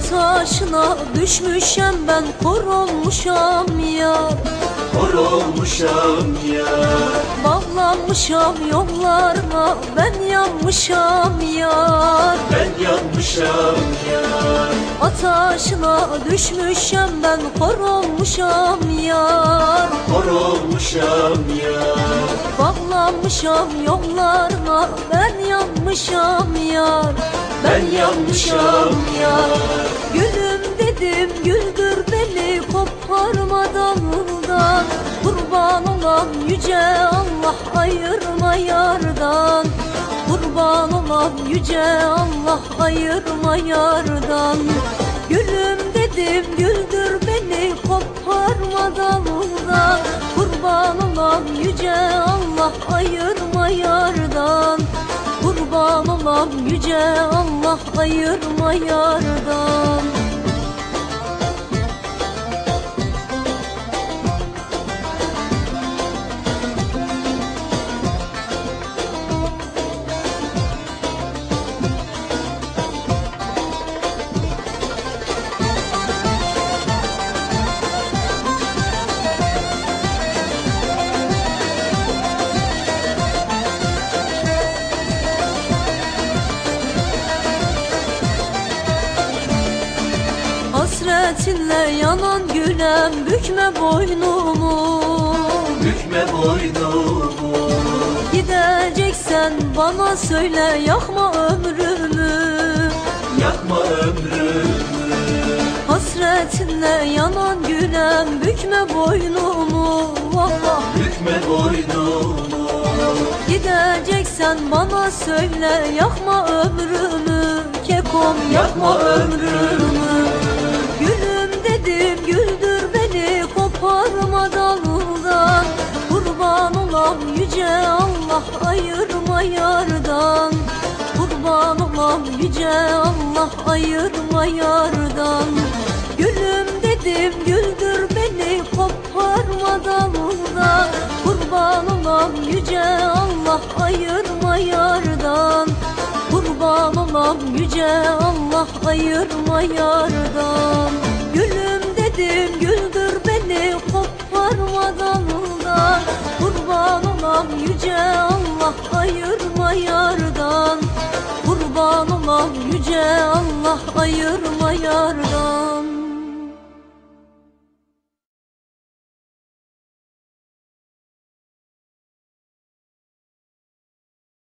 Ataşına düşmüşem ben kor olmuşam ya. Kor olmuşam ya. Bağlanmışam yollarına ben yanmışam ya. Ben yanmışam ya. Ataşına düşmüşem ben kor olmuşam ya. Kor olmuşam ya. Bağlanmışam yollarına ben yanmışam ya Ben yanmışam ya. Gülüm dedim güldür beni koparma dalından Kurban olan yüce Allah ayırma yardan. Kurban olan yüce Allah ayırma yardan. Gülüm dedim güldür beni koparma dalından Kurban olan yüce Allah ayırma yardan Olan yüce Allah ayırma yardan Hasretinle yanan gülem bükme boynumu. Bükme boynumu. Gideceksen bana söyle yakma ömrümü. Yakma ömrümü. Hasretinle yanan gülem bükme boynumu. Valla Bükme boynumu. Gideceksen bana söyle yakma ömrümü. Kekom yakma ömrümü. Gülüm yüce Allah ayırma yardan. Kurban olam yüce Allah ayırma yardan. Gülüm dedim güldür beni koparma dalından Kurban olam yüce Allah ayırma yardan. Kurban olam yüce Allah ayırma yardan. Gülüm dedim güldür yüce Allah ayırma yardan. Kurban olam yüce Allah ayırma yardan